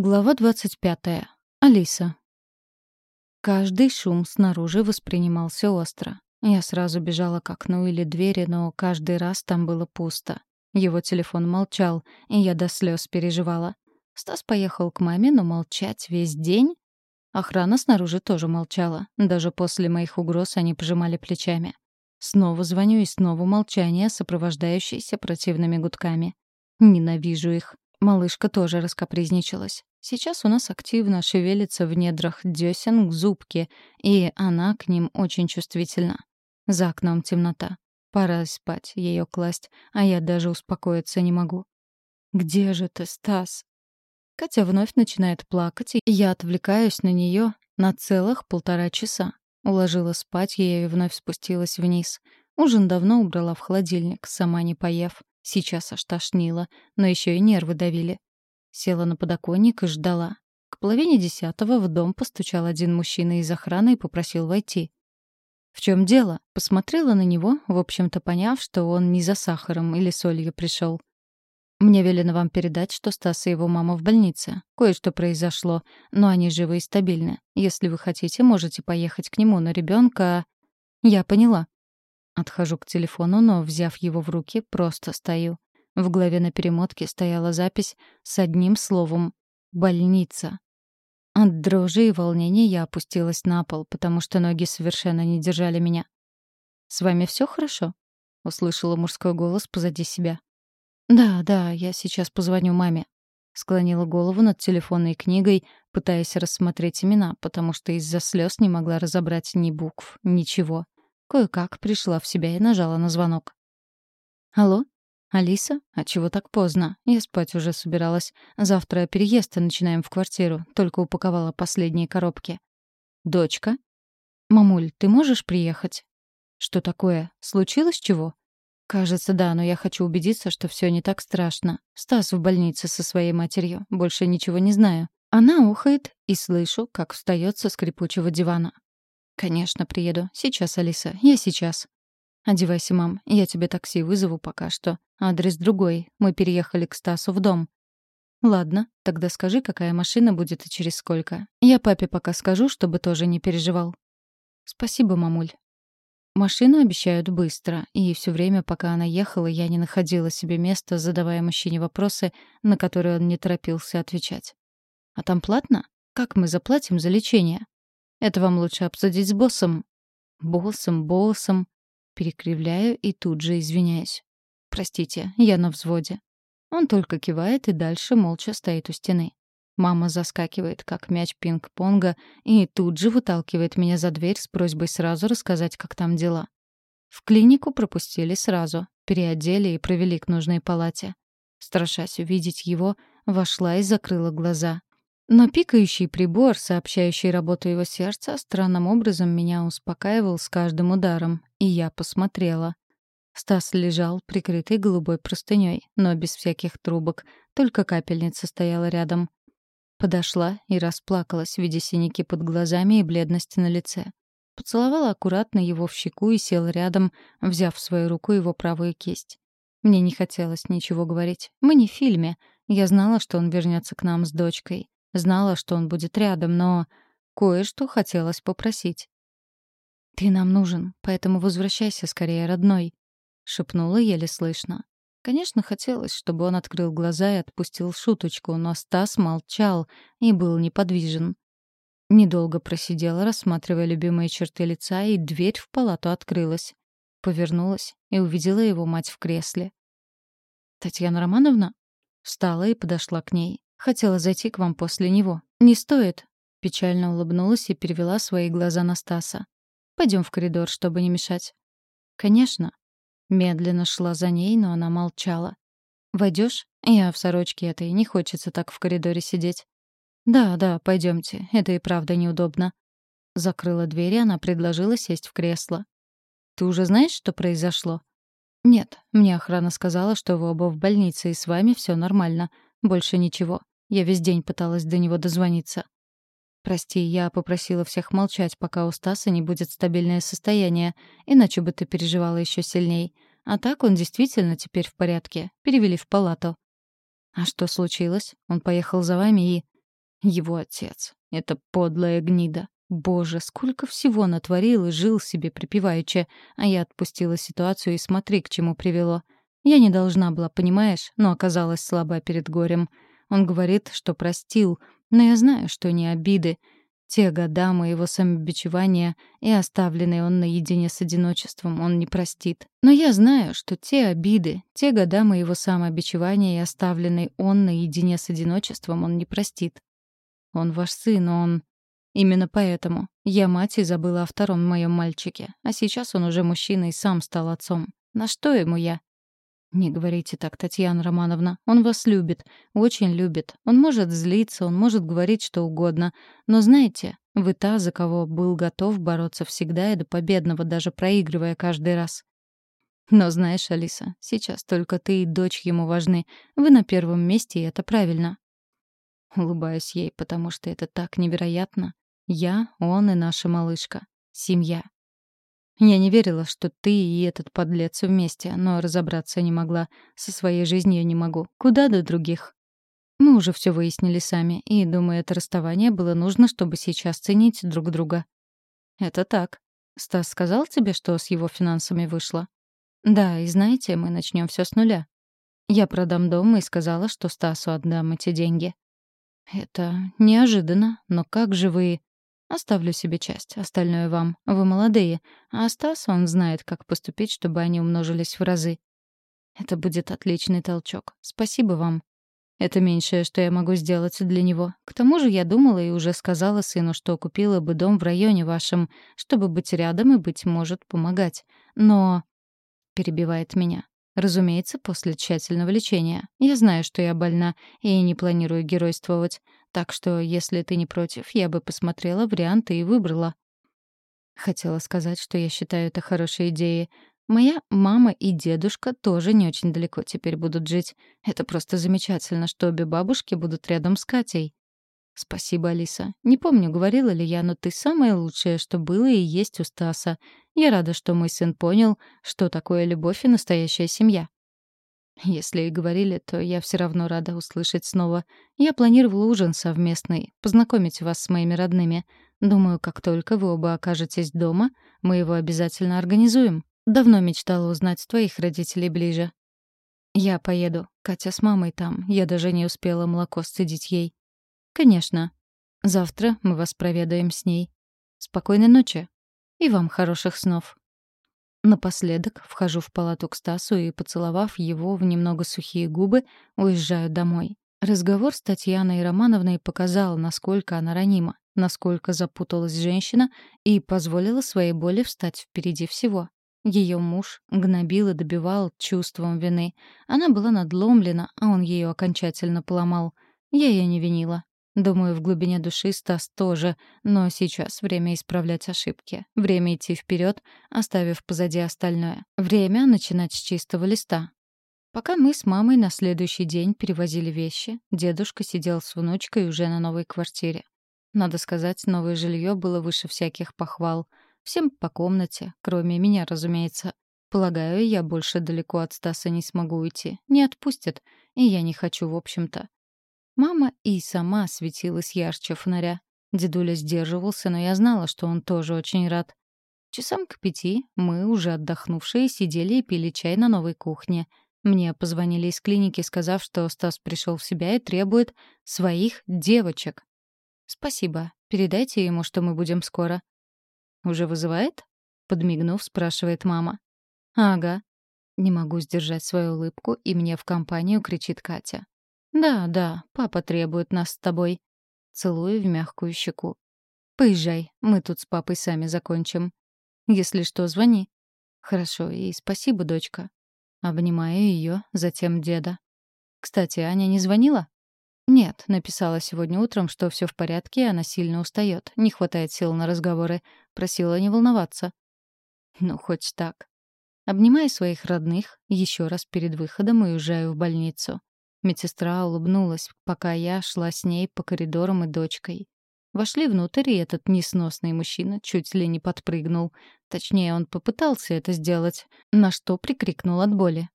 Глава 25. Алиса. Каждый шум снаружи воспринимался остро. Я сразу бежала к окну или двери, но каждый раз там было пусто. Его телефон молчал, и я до слез переживала. Стас поехал к маме, но молчать весь день? Охрана снаружи тоже молчала. Даже после моих угроз они пожимали плечами. Снова звоню, и снова молчание, сопровождающееся противными гудками. Ненавижу их. Малышка тоже раскопризничалась. Сейчас у нас активно шевелится в недрах десен к зубке, и она к ним очень чувствительна. За окном темнота. Пора спать, ее класть, а я даже успокоиться не могу. «Где же ты, Стас?» Катя вновь начинает плакать, и я отвлекаюсь на нее на целых полтора часа. Уложила спать ее и вновь спустилась вниз. Ужин давно убрала в холодильник, сама не поев. Сейчас аж тошнило, но еще и нервы давили. Села на подоконник и ждала. К половине десятого в дом постучал один мужчина из охраны и попросил войти. «В чем дело?» Посмотрела на него, в общем-то поняв, что он не за сахаром или солью пришел. «Мне велено вам передать, что Стас и его мама в больнице. Кое-что произошло, но они живы и стабильны. Если вы хотите, можете поехать к нему, но ребенка...» «Я поняла», Отхожу к телефону, но, взяв его в руки, просто стою. В голове на перемотке стояла запись с одним словом «больница». От дрожи и волнения я опустилась на пол, потому что ноги совершенно не держали меня. «С вами все хорошо?» — услышала мужской голос позади себя. «Да, да, я сейчас позвоню маме», — склонила голову над телефонной книгой, пытаясь рассмотреть имена, потому что из-за слез не могла разобрать ни букв, ничего. Кое-как пришла в себя и нажала на звонок. «Алло? Алиса? А чего так поздно? Я спать уже собиралась. Завтра переезд и начинаем в квартиру. Только упаковала последние коробки». «Дочка?» «Мамуль, ты можешь приехать?» «Что такое? Случилось чего?» «Кажется, да, но я хочу убедиться, что все не так страшно. Стас в больнице со своей матерью. Больше ничего не знаю». Она ухает, и слышу, как встает со скрипучего дивана. «Конечно, приеду. Сейчас, Алиса. Я сейчас». «Одевайся, мам. Я тебе такси вызову пока что. Адрес другой. Мы переехали к Стасу в дом». «Ладно, тогда скажи, какая машина будет и через сколько. Я папе пока скажу, чтобы тоже не переживал». «Спасибо, мамуль». Машину обещают быстро, и все время, пока она ехала, я не находила себе места, задавая мужчине вопросы, на которые он не торопился отвечать. «А там платно? Как мы заплатим за лечение?» Это вам лучше обсудить с боссом. Боссом, боссом. Перекривляю и тут же извиняюсь. Простите, я на взводе. Он только кивает и дальше молча стоит у стены. Мама заскакивает, как мяч пинг-понга, и тут же выталкивает меня за дверь с просьбой сразу рассказать, как там дела. В клинику пропустили сразу, переодели и провели к нужной палате. Страшась увидеть его, вошла и закрыла глаза. Но пикающий прибор, сообщающий работу его сердца, странным образом меня успокаивал с каждым ударом, и я посмотрела. Стас лежал, прикрытый голубой простыней, но без всяких трубок, только капельница стояла рядом. Подошла и расплакалась, видя синяки под глазами и бледность на лице. Поцеловала аккуратно его в щеку и села рядом, взяв в свою руку его правую кисть. Мне не хотелось ничего говорить. Мы не в фильме. Я знала, что он вернется к нам с дочкой. Знала, что он будет рядом, но кое-что хотелось попросить. «Ты нам нужен, поэтому возвращайся скорее, родной», — шепнула еле слышно. Конечно, хотелось, чтобы он открыл глаза и отпустил шуточку, но Стас молчал и был неподвижен. Недолго просидела, рассматривая любимые черты лица, и дверь в палату открылась. Повернулась и увидела его мать в кресле. «Татьяна Романовна?» Встала и подошла к ней. Хотела зайти к вам после него. Не стоит. Печально улыбнулась и перевела свои глаза на Стаса. Пойдем в коридор, чтобы не мешать. Конечно. Медленно шла за ней, но она молчала. Войдешь? Я в сорочке этой, не хочется так в коридоре сидеть. Да, да, пойдемте. Это и правда неудобно. Закрыла дверь, и она предложила сесть в кресло. Ты уже знаешь, что произошло? Нет, мне охрана сказала, что вы оба в больнице, и с вами все нормально. Больше ничего. Я весь день пыталась до него дозвониться. Прости, я попросила всех молчать, пока у Стаса не будет стабильное состояние, иначе бы ты переживала еще сильней. А так он действительно теперь в порядке. Перевели в палату. А что случилось? Он поехал за вами и... Его отец. Это подлая гнида. Боже, сколько всего натворил и жил себе припеваючи, а я отпустила ситуацию и смотри, к чему привело. Я не должна была, понимаешь, но оказалась слаба перед горем. Он говорит, что простил, но я знаю, что не обиды. Те года моего самобичевания и оставленный он наедине с одиночеством он не простит. Но я знаю, что те обиды, те года моего самобичевания и оставленный он наедине с одиночеством он не простит. Он ваш сын, он... Именно поэтому я мать и забыла о втором моем мальчике, а сейчас он уже мужчина и сам стал отцом. На что ему я? Не говорите так, Татьяна Романовна. Он вас любит, очень любит. Он может злиться, он может говорить что угодно. Но знаете, вы та, за кого был готов бороться всегда и до победного, даже проигрывая каждый раз. Но знаешь, Алиса, сейчас только ты и дочь ему важны. Вы на первом месте, и это правильно. Улыбаюсь ей, потому что это так невероятно. Я, он и наша малышка. Семья. Я не верила, что ты и этот подлец вместе, но разобраться не могла. Со своей жизнью не могу. Куда до других? Мы уже все выяснили сами, и, думаю, это расставание было нужно, чтобы сейчас ценить друг друга. Это так. Стас сказал тебе, что с его финансами вышло? Да, и знаете, мы начнем все с нуля. Я продам дом и сказала, что Стасу отдам эти деньги. Это неожиданно, но как же вы... Оставлю себе часть, остальное вам. Вы молодые. А Стас, он знает, как поступить, чтобы они умножились в разы. Это будет отличный толчок. Спасибо вам. Это меньшее, что я могу сделать для него. К тому же я думала и уже сказала сыну, что купила бы дом в районе вашем, чтобы быть рядом и, быть может, помогать. Но... Перебивает меня. Разумеется, после тщательного лечения. Я знаю, что я больна, и не планирую геройствовать. Так что, если ты не против, я бы посмотрела варианты и выбрала. Хотела сказать, что я считаю это хорошей идеей. Моя мама и дедушка тоже не очень далеко теперь будут жить. Это просто замечательно, что обе бабушки будут рядом с Катей. Спасибо, Алиса. Не помню, говорила ли я, но ты самое лучшее, что было и есть у Стаса. Я рада, что мой сын понял, что такое любовь и настоящая семья. Если и говорили, то я все равно рада услышать снова. Я планировала ужин совместный, познакомить вас с моими родными. Думаю, как только вы оба окажетесь дома, мы его обязательно организуем. Давно мечтала узнать твоих родителей ближе. Я поеду. Катя с мамой там. Я даже не успела молоко сцедить ей. «Конечно. Завтра мы вас проведаем с ней. Спокойной ночи. И вам хороших снов». Напоследок вхожу в палату к Стасу и, поцеловав его в немного сухие губы, уезжаю домой. Разговор с Татьяной Романовной показал, насколько она ранима, насколько запуталась женщина и позволила своей боли встать впереди всего. Ее муж гнобил и добивал чувством вины. Она была надломлена, а он ее окончательно поломал. Я ее не винила. Думаю, в глубине души Стас тоже, но сейчас время исправлять ошибки. Время идти вперед, оставив позади остальное. Время начинать с чистого листа. Пока мы с мамой на следующий день перевозили вещи, дедушка сидел с внучкой уже на новой квартире. Надо сказать, новое жилье было выше всяких похвал. Всем по комнате, кроме меня, разумеется. Полагаю, я больше далеко от Стаса не смогу уйти. Не отпустят. И я не хочу, в общем-то. Мама и сама светилась ярче фонаря. Дедуля сдерживался, но я знала, что он тоже очень рад. Часам к пяти мы, уже отдохнувшие, сидели и пили чай на новой кухне. Мне позвонили из клиники, сказав, что Стас пришел в себя и требует своих девочек. «Спасибо. Передайте ему, что мы будем скоро». «Уже вызывает?» — подмигнув, спрашивает мама. «Ага». Не могу сдержать свою улыбку, и мне в компанию кричит Катя. «Да, да, папа требует нас с тобой». Целую в мягкую щеку. «Поезжай, мы тут с папой сами закончим. Если что, звони». «Хорошо, и спасибо, дочка». Обнимаю ее, затем деда. «Кстати, Аня не звонила?» «Нет, написала сегодня утром, что все в порядке, и она сильно устает, не хватает сил на разговоры. Просила не волноваться». «Ну, хоть так». Обнимаю своих родных еще раз перед выходом и уезжаю в больницу. Медсестра улыбнулась, пока я шла с ней по коридорам и дочкой. Вошли внутрь, и этот несносный мужчина чуть ли не подпрыгнул. Точнее, он попытался это сделать, на что прикрикнул от боли.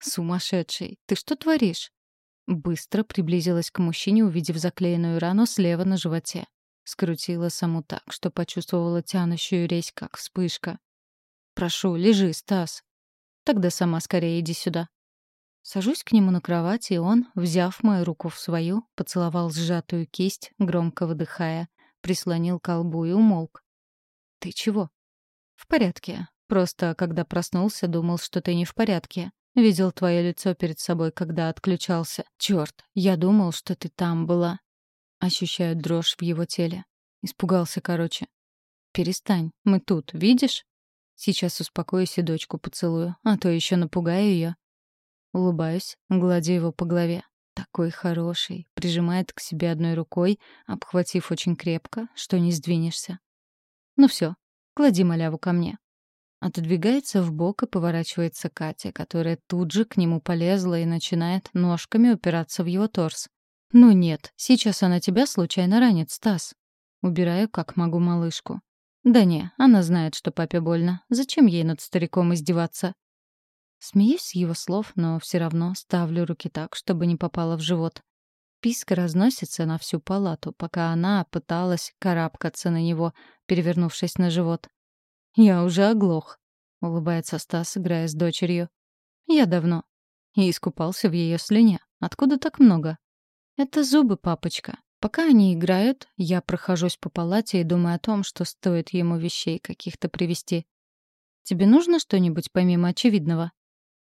«Сумасшедший, ты что творишь?» Быстро приблизилась к мужчине, увидев заклеенную рану слева на животе. Скрутила саму так, что почувствовала тянущую резь, как вспышка. «Прошу, лежи, Стас». «Тогда сама скорее иди сюда». Сажусь к нему на кровать, и он, взяв мою руку в свою, поцеловал сжатую кисть, громко выдыхая, прислонил к колбу и умолк. «Ты чего?» «В порядке. Просто, когда проснулся, думал, что ты не в порядке. Видел твое лицо перед собой, когда отключался. Черт, я думал, что ты там была. Ощущаю дрожь в его теле. Испугался, короче. Перестань, мы тут, видишь? Сейчас успокоюсь и дочку поцелую, а то еще напугаю ее. Улыбаюсь, гладя его по голове. Такой хороший, прижимает к себе одной рукой, обхватив очень крепко, что не сдвинешься. Ну все, клади маляву ко мне. Отодвигается в бок и поворачивается Катя, которая тут же к нему полезла и начинает ножками упираться в его торс. «Ну нет, сейчас она тебя случайно ранит, Стас». Убираю, как могу, малышку. «Да не, она знает, что папе больно. Зачем ей над стариком издеваться?» Смеюсь с его слов, но все равно ставлю руки так, чтобы не попало в живот. Писка разносится на всю палату, пока она пыталась карабкаться на него, перевернувшись на живот. «Я уже оглох», — улыбается Стас, играя с дочерью. «Я давно». И искупался в ее слюне. Откуда так много? «Это зубы, папочка. Пока они играют, я прохожусь по палате и думаю о том, что стоит ему вещей каких-то привезти. Тебе нужно что-нибудь помимо очевидного?»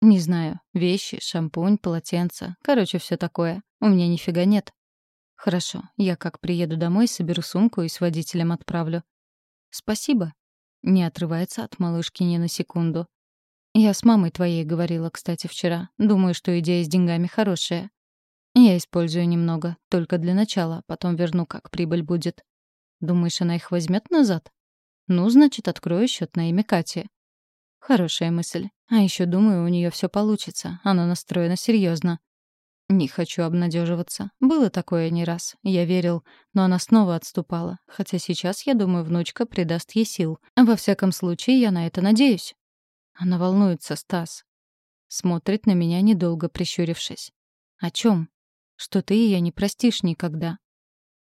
«Не знаю. Вещи, шампунь, полотенце. Короче, все такое. У меня нифига нет». «Хорошо. Я как приеду домой, соберу сумку и с водителем отправлю». «Спасибо», не отрывается от малышки ни на секунду. Я с мамой твоей говорила, кстати, вчера. Думаю, что идея с деньгами хорошая. Я использую немного, только для начала, потом верну, как прибыль будет. Думаешь, она их возьмет назад? Ну, значит, открою счет на имя Кати. Хорошая мысль. А еще думаю, у нее все получится. Она настроена серьезно. Не хочу обнадеживаться. Было такое не раз. Я верил, но она снова отступала. Хотя сейчас, я думаю, внучка придаст ей сил. Во всяком случае, я на это надеюсь. Она волнуется, Стас. Смотрит на меня, недолго прищурившись. О чем? Что ты ее не простишь никогда.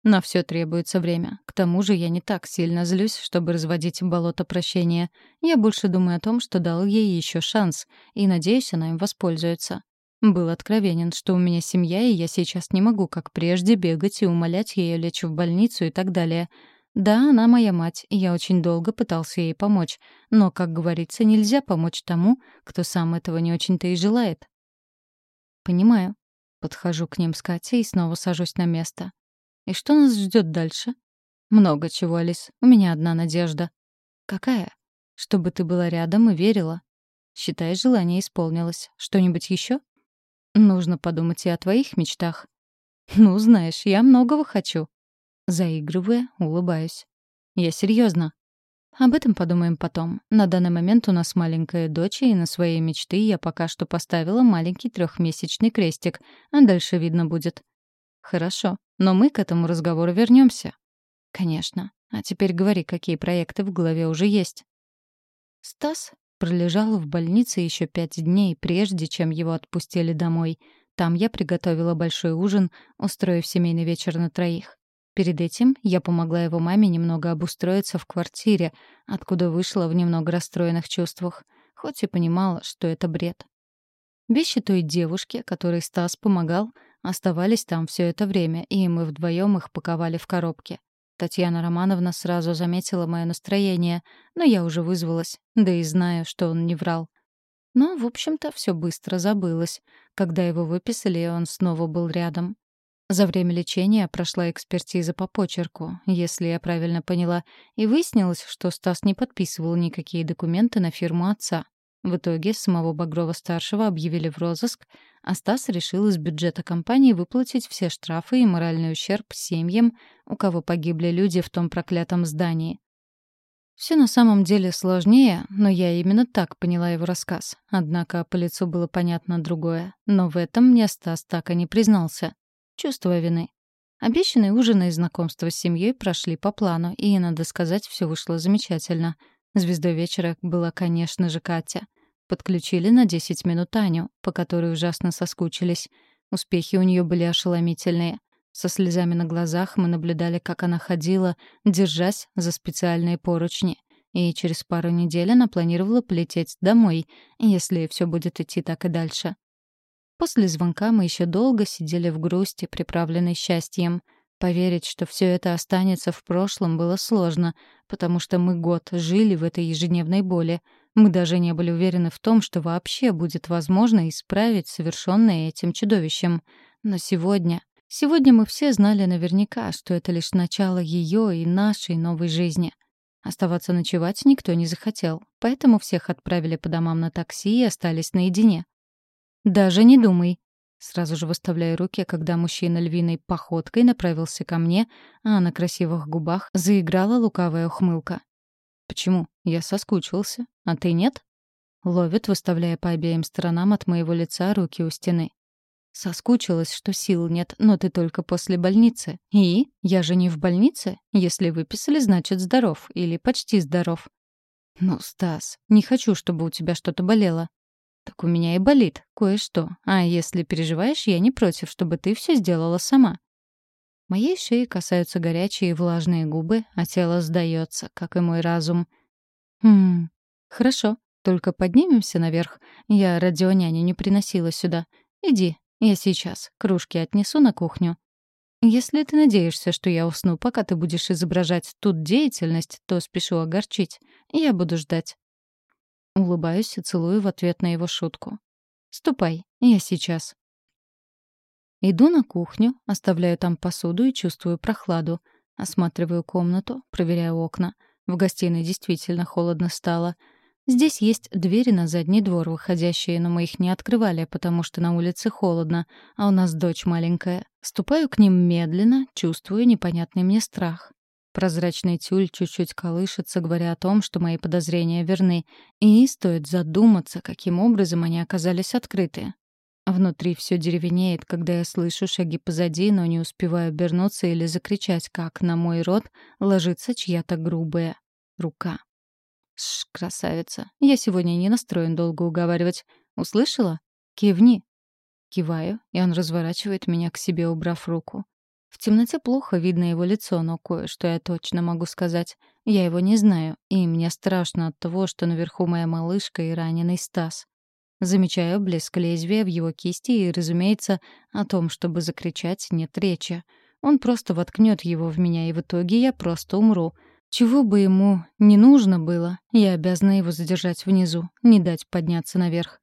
На все требуется время. К тому же я не так сильно злюсь, чтобы разводить болото прощения. Я больше думаю о том, что дал ей еще шанс, и надеюсь, она им воспользуется. Был откровенен, что у меня семья, и я сейчас не могу, как прежде, бегать и умолять ее лечь в больницу и так далее. Да, она моя мать, и я очень долго пытался ей помочь. Но, как говорится, нельзя помочь тому, кто сам этого не очень-то и желает. Понимаю. Подхожу к ним с Катей и снова сажусь на место. И что нас ждет дальше? Много чего, Алис. У меня одна надежда. Какая? Чтобы ты была рядом и верила. Считай, желание исполнилось. Что-нибудь еще? Нужно подумать и о твоих мечтах. Ну, знаешь, я многого хочу. Заигрывая, улыбаюсь. Я серьезно. Об этом подумаем потом. На данный момент у нас маленькая дочь, и на свои мечты я пока что поставила маленький трехмесячный крестик, а дальше видно будет. Хорошо, но мы к этому разговору вернемся. Конечно. А теперь говори, какие проекты в голове уже есть. Стас Пролежал в больнице еще пять дней, прежде чем его отпустили домой. Там я приготовила большой ужин, устроив семейный вечер на троих. Перед этим я помогла его маме немного обустроиться в квартире, откуда вышла в немного расстроенных чувствах, хоть и понимала, что это бред. Вещи той девушки, которой Стас помогал, оставались там все это время, и мы вдвоем их паковали в коробке. Татьяна Романовна сразу заметила мое настроение, но я уже вызвалась, да и знаю, что он не врал. Но, в общем-то, все быстро забылось. Когда его выписали, он снова был рядом. За время лечения прошла экспертиза по почерку, если я правильно поняла, и выяснилось, что Стас не подписывал никакие документы на фирму отца. В итоге самого Багрова-старшего объявили в розыск, а Стас решил из бюджета компании выплатить все штрафы и моральный ущерб семьям, у кого погибли люди в том проклятом здании. Все на самом деле сложнее, но я именно так поняла его рассказ. Однако по лицу было понятно другое. Но в этом мне Стас так и не признался. Чувство вины. Обещанные ужины и знакомства с семьей прошли по плану, и, надо сказать, все вышло замечательно. Звездой вечера была, конечно же, Катя. Подключили на 10 минут Аню, по которой ужасно соскучились. Успехи у нее были ошеломительные. Со слезами на глазах мы наблюдали, как она ходила, держась за специальные поручни. И через пару недель она планировала полететь домой, если все будет идти так и дальше. После звонка мы еще долго сидели в грусти, приправленной счастьем. Поверить, что все это останется в прошлом, было сложно, потому что мы год жили в этой ежедневной боли. Мы даже не были уверены в том, что вообще будет возможно исправить совершенное этим чудовищем. Но сегодня Сегодня мы все знали наверняка, что это лишь начало ее и нашей новой жизни. Оставаться ночевать никто не захотел, поэтому всех отправили по домам на такси и остались наедине. «Даже не думай», сразу же выставляя руки, когда мужчина львиной походкой направился ко мне, а на красивых губах заиграла лукавая ухмылка. «Почему? Я соскучился. А ты нет?» Ловит, выставляя по обеим сторонам от моего лица руки у стены. Соскучилась, что сил нет, но ты только после больницы. И? Я же не в больнице. Если выписали, значит здоров. Или почти здоров. Ну, Стас, не хочу, чтобы у тебя что-то болело. Так у меня и болит кое-что. А если переживаешь, я не против, чтобы ты все сделала сама. Моей шеи касаются горячие и влажные губы, а тело сдается, как и мой разум. Хм, хорошо, только поднимемся наверх. Я радионяню не приносила сюда. Иди, я сейчас кружки отнесу на кухню. Если ты надеешься, что я усну, пока ты будешь изображать тут деятельность, то спешу огорчить. Я буду ждать. Улыбаюсь и целую в ответ на его шутку. «Ступай, я сейчас». Иду на кухню, оставляю там посуду и чувствую прохладу. Осматриваю комнату, проверяю окна. В гостиной действительно холодно стало — Здесь есть двери на задний двор, выходящие, но мы их не открывали, потому что на улице холодно, а у нас дочь маленькая. Ступаю к ним медленно, чувствую непонятный мне страх. Прозрачный тюль чуть-чуть колышется, говоря о том, что мои подозрения верны, и стоит задуматься, каким образом они оказались открыты. Внутри все деревенеет, когда я слышу шаги позади, но не успеваю обернуться или закричать, как на мой рот ложится чья-то грубая рука. Шш, красавица. Я сегодня не настроен долго уговаривать. Услышала? Кивни. Киваю, и он разворачивает меня к себе, убрав руку. В темноте плохо видно его лицо, но кое-что я точно могу сказать. Я его не знаю, и мне страшно от того, что наверху моя малышка и раненый Стас. Замечаю блеск лезвия в его кисти и, разумеется, о том, чтобы закричать, нет речи. Он просто воткнет его в меня, и в итоге я просто умру — чего бы ему не нужно было, я обязана его задержать внизу, не дать подняться наверх.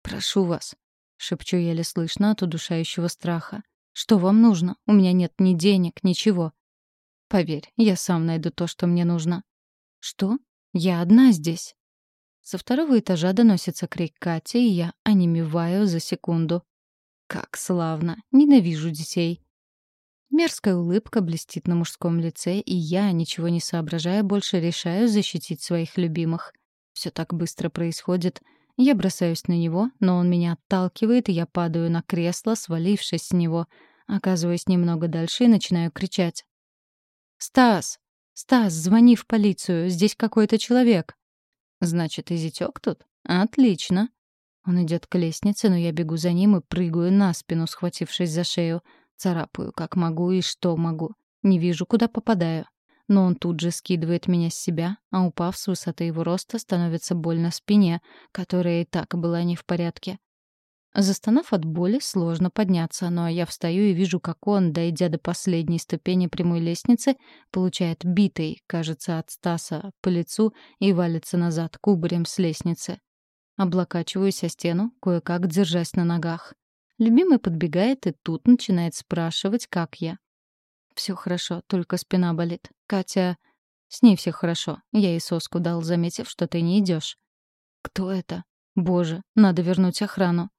«Прошу вас», — шепчу еле слышно от удушающего страха. «Что вам нужно? У меня нет ни денег, ничего». «Поверь, я сам найду то, что мне нужно». «Что? Я одна здесь?» Со второго этажа доносится крик Кати, и я онемеваю за секунду. «Как славно! Ненавижу детей!» Мерзкая улыбка блестит на мужском лице, и я, ничего не соображая, больше решаю защитить своих любимых. Все так быстро происходит. Я бросаюсь на него, но он меня отталкивает, и я падаю на кресло, свалившись с него. Оказываюсь немного дальше и начинаю кричать. «Стас! Стас, звони в полицию, здесь какой-то человек!» «Значит, и зятёк тут? Отлично!» Он идет к лестнице, но я бегу за ним и прыгаю на спину, схватившись за шею. Царапаю, как могу и что могу. Не вижу, куда попадаю. Но он тут же скидывает меня с себя, а упав с высоты его роста, становится больно спине, которая и так была не в порядке. Застонав от боли, сложно подняться, но я встаю и вижу, как он, дойдя до последней ступени прямой лестницы, получает битый, кажется, от Стаса, по лицу и валится назад кубарем с лестницы. Облокачиваюсь о стену, кое-как держась на ногах. Любимый подбегает и тут начинает спрашивать, как я. Все хорошо, только спина болит. Катя... С ней все хорошо. Я ей соску дал, заметив, что ты не идешь. Кто это? Боже, надо вернуть охрану.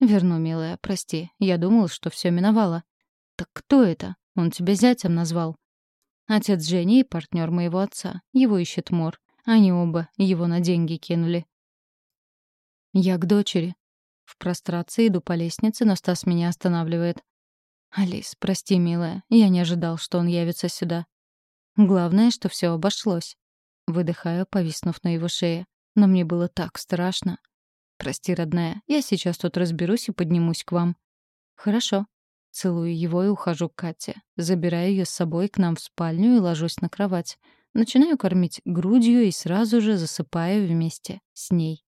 Верну, милая, прости. Я думал, что все миновало. Так кто это? Он тебя зятем назвал. Отец Жени и партнер моего отца. Его ищет Мор. Они оба его на деньги кинули. Я к дочери. В прострации иду по лестнице, но Стас меня останавливает. «Алис, прости, милая, я не ожидал, что он явится сюда. Главное, что все обошлось». Выдыхаю, повиснув на его шее. Но мне было так страшно. «Прости, родная, я сейчас тут разберусь и поднимусь к вам». «Хорошо». Целую его и ухожу к Кате. Забираю ее с собой к нам в спальню и ложусь на кровать. Начинаю кормить грудью и сразу же засыпаю вместе с ней.